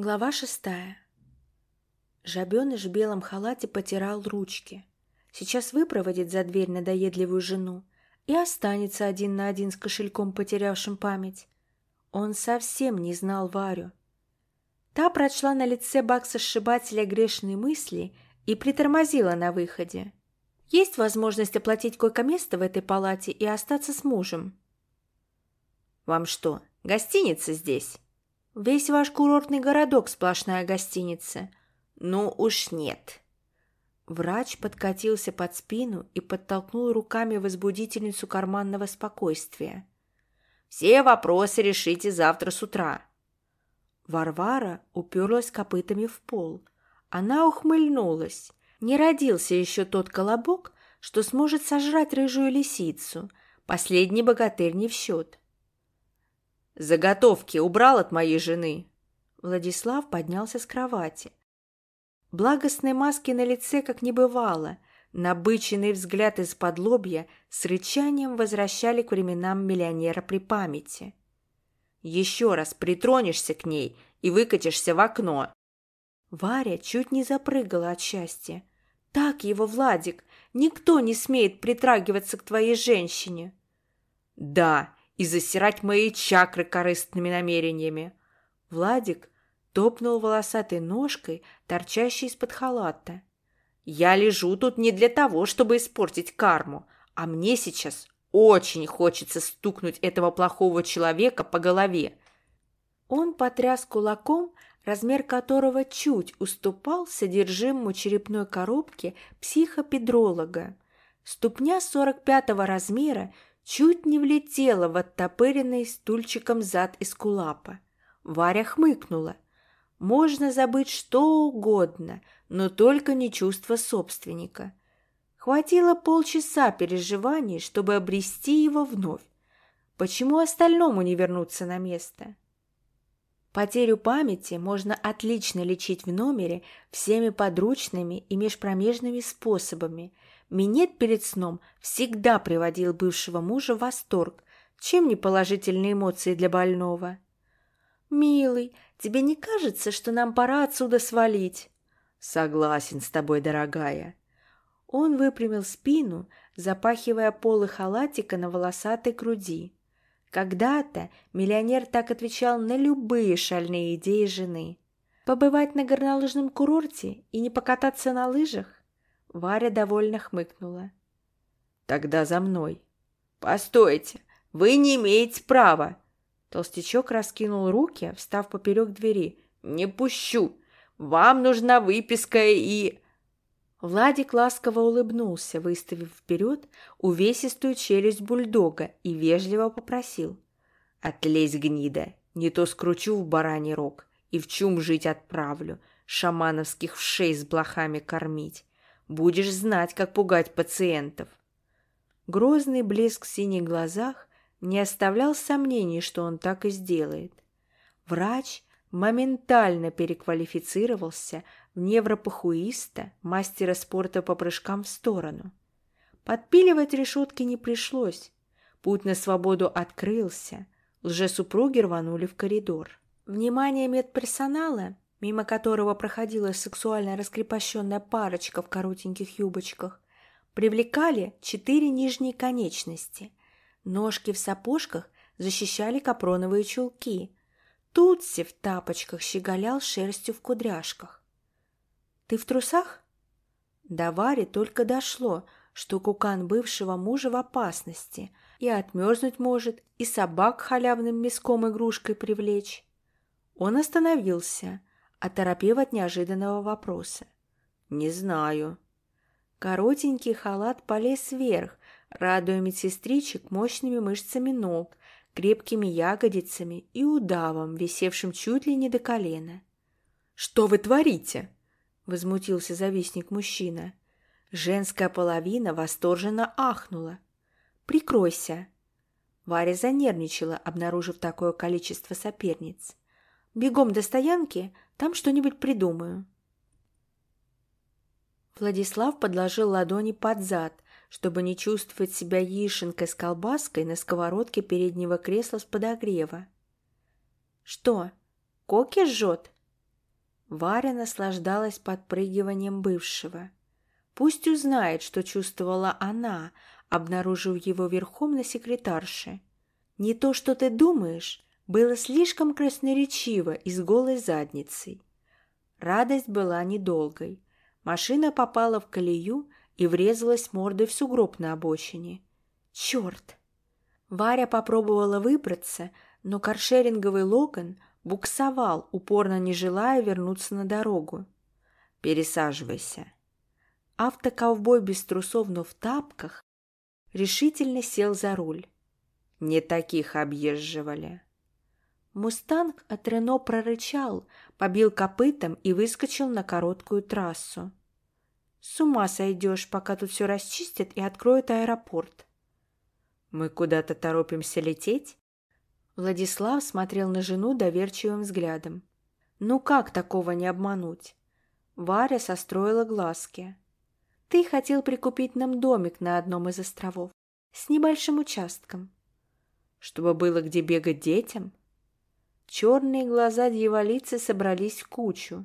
Глава шестая. Жабеныш в белом халате потирал ручки. Сейчас выпроводит за дверь надоедливую жену и останется один на один с кошельком, потерявшим память. Он совсем не знал Варю. Та прочла на лице Бакса-сшибателя грешные мысли и притормозила на выходе. Есть возможность оплатить койко-место в этой палате и остаться с мужем. «Вам что, гостиница здесь?» Весь ваш курортный городок сплошная гостиница. Ну уж нет. Врач подкатился под спину и подтолкнул руками возбудительницу карманного спокойствия. Все вопросы решите завтра с утра. Варвара уперлась копытами в пол. Она ухмыльнулась. Не родился еще тот колобок, что сможет сожрать рыжую лисицу. Последний богатырь не в счет. Заготовки убрал от моей жены. Владислав поднялся с кровати. Благостной маски на лице как не бывало. Набыченный взгляд из-под лобья с рычанием возвращали к временам миллионера при памяти. «Еще раз притронешься к ней и выкатишься в окно!» Варя чуть не запрыгала от счастья. «Так его, Владик, никто не смеет притрагиваться к твоей женщине!» «Да, и засирать мои чакры корыстными намерениями. Владик топнул волосатой ножкой, торчащей из-под халата. Я лежу тут не для того, чтобы испортить карму, а мне сейчас очень хочется стукнуть этого плохого человека по голове. Он потряс кулаком, размер которого чуть уступал содержимому черепной коробки психопедролога. Ступня 45-го размера чуть не влетела в оттопыренный стульчиком зад из кулапа. Варя хмыкнула. Можно забыть что угодно, но только не чувство собственника. Хватило полчаса переживаний, чтобы обрести его вновь. Почему остальному не вернуться на место? Потерю памяти можно отлично лечить в номере всеми подручными и межпромежными способами – Минет перед сном всегда приводил бывшего мужа в восторг. Чем не положительные эмоции для больного? «Милый, тебе не кажется, что нам пора отсюда свалить?» «Согласен с тобой, дорогая». Он выпрямил спину, запахивая полы халатика на волосатой груди. Когда-то миллионер так отвечал на любые шальные идеи жены. Побывать на горнолыжном курорте и не покататься на лыжах? Варя довольно хмыкнула. «Тогда за мной». «Постойте, вы не имеете права!» Толстячок раскинул руки, встав поперек двери. «Не пущу! Вам нужна выписка и...» Владик ласково улыбнулся, выставив вперед увесистую челюсть бульдога и вежливо попросил. «Отлезь, гнида, не то скручу в бараний рог и в чум жить отправлю, шамановских вшей с блохами кормить. Будешь знать, как пугать пациентов. Грозный блеск в синих глазах не оставлял сомнений, что он так и сделает. Врач моментально переквалифицировался в невропохуиста, мастера спорта по прыжкам в сторону. Подпиливать решетки не пришлось. Путь на свободу открылся. Лжесупруги рванули в коридор. Внимание медперсонала мимо которого проходила сексуально раскрепощенная парочка в коротеньких юбочках, привлекали четыре нижние конечности. Ножки в сапожках защищали капроновые чулки. Тутси в тапочках щеголял шерстью в кудряшках. «Ты в трусах?» До Вари только дошло, что кукан бывшего мужа в опасности и отмерзнуть может, и собак халявным мяском игрушкой привлечь. Он остановился, оторопев от неожиданного вопроса. «Не знаю». Коротенький халат полез вверх, радуя медсестричек мощными мышцами ног, крепкими ягодицами и удавом, висевшим чуть ли не до колена. «Что вы творите?» — возмутился завистник-мужчина. Женская половина восторженно ахнула. «Прикройся!» Варя занервничала, обнаружив такое количество соперниц. «Бегом до стоянки, там что-нибудь придумаю». Владислав подложил ладони под зад, чтобы не чувствовать себя яишенкой с колбаской на сковородке переднего кресла с подогрева. «Что, коки жжет?» Варя наслаждалась подпрыгиванием бывшего. Пусть узнает, что чувствовала она, обнаружив его верхом на секретарше. Не то, что ты думаешь, было слишком красноречиво и с голой задницей. Радость была недолгой. Машина попала в колею и врезалась мордой в сугроб на обочине. Черт! Варя попробовала выбраться, но каршеринговый Логан буксовал, упорно не желая вернуться на дорогу. «Пересаживайся». Автоковбой без трусов, но в тапках решительно сел за руль. Не таких объезживали. Мустанг от Рено прорычал, побил копытом и выскочил на короткую трассу. С ума сойдешь, пока тут все расчистят и откроют аэропорт. Мы куда-то торопимся лететь? Владислав смотрел на жену доверчивым взглядом. Ну как такого не обмануть? Варя состроила глазки. Ты хотел прикупить нам домик на одном из островов с небольшим участком. Чтобы было где бегать детям? Черные глаза дьяволицы собрались в кучу.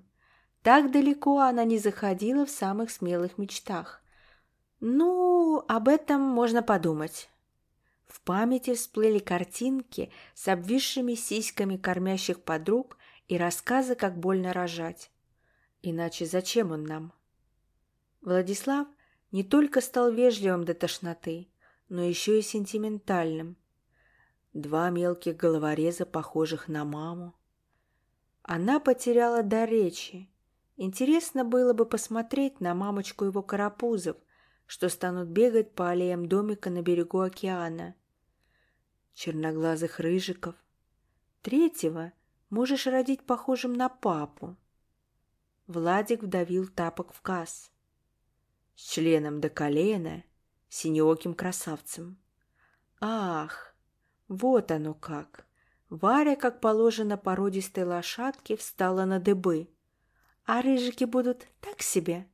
Так далеко она не заходила в самых смелых мечтах. Ну, об этом можно подумать. В памяти всплыли картинки с обвисшими сиськами кормящих подруг и рассказы, как больно рожать. Иначе зачем он нам? Владислав не только стал вежливым до тошноты, но еще и сентиментальным. Два мелких головореза, похожих на маму. Она потеряла до речи. Интересно было бы посмотреть на мамочку его карапузов, что станут бегать по аллеям домика на берегу океана. Черноглазых рыжиков. Третьего можешь родить похожим на папу. Владик вдавил тапок в касс. С членом до колена, синеоким красавцем. Ах! Вот оно как. Варя, как положено породистой лошадке, встала на дыбы. А рыжики будут так себе.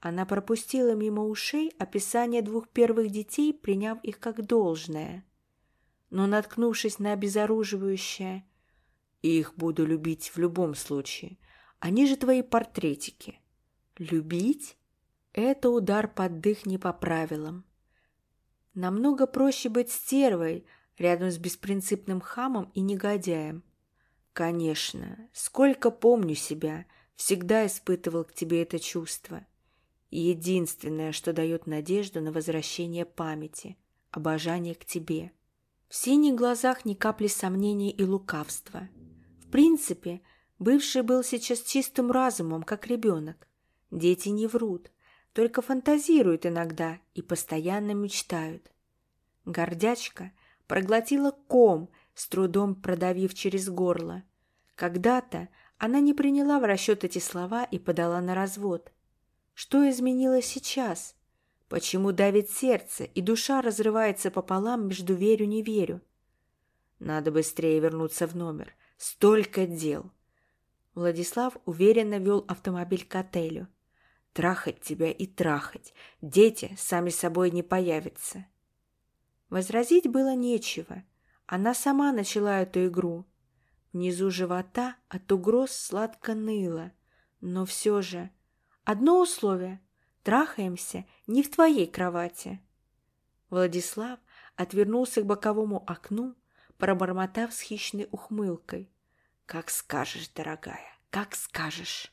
Она пропустила мимо ушей описание двух первых детей, приняв их как должное. Но, наткнувшись на обезоруживающее «Их буду любить в любом случае. Они же твои портретики». «Любить?» Это удар под дых не по правилам. Намного проще быть стервой рядом с беспринципным хамом и негодяем. Конечно, сколько помню себя, всегда испытывал к тебе это чувство. единственное, что дает надежду на возвращение памяти – обожание к тебе. В синих глазах ни капли сомнений и лукавства. В принципе, бывший был сейчас чистым разумом, как ребенок. Дети не врут, только фантазируют иногда и постоянно мечтают. Гордячка проглотила ком, с трудом продавив через горло. Когда-то она не приняла в расчет эти слова и подала на развод. Что изменилось сейчас? Почему давит сердце, и душа разрывается пополам между верю-не верю? Надо быстрее вернуться в номер. Столько дел. Владислав уверенно вел автомобиль к отелю. Трахать тебя и трахать. Дети сами собой не появятся. Возразить было нечего. Она сама начала эту игру. Внизу живота от угроз сладко ныло. Но все же... Одно условие. Трахаемся не в твоей кровати. Владислав отвернулся к боковому окну, пробормотав с хищной ухмылкой. «Как скажешь, дорогая, как скажешь!»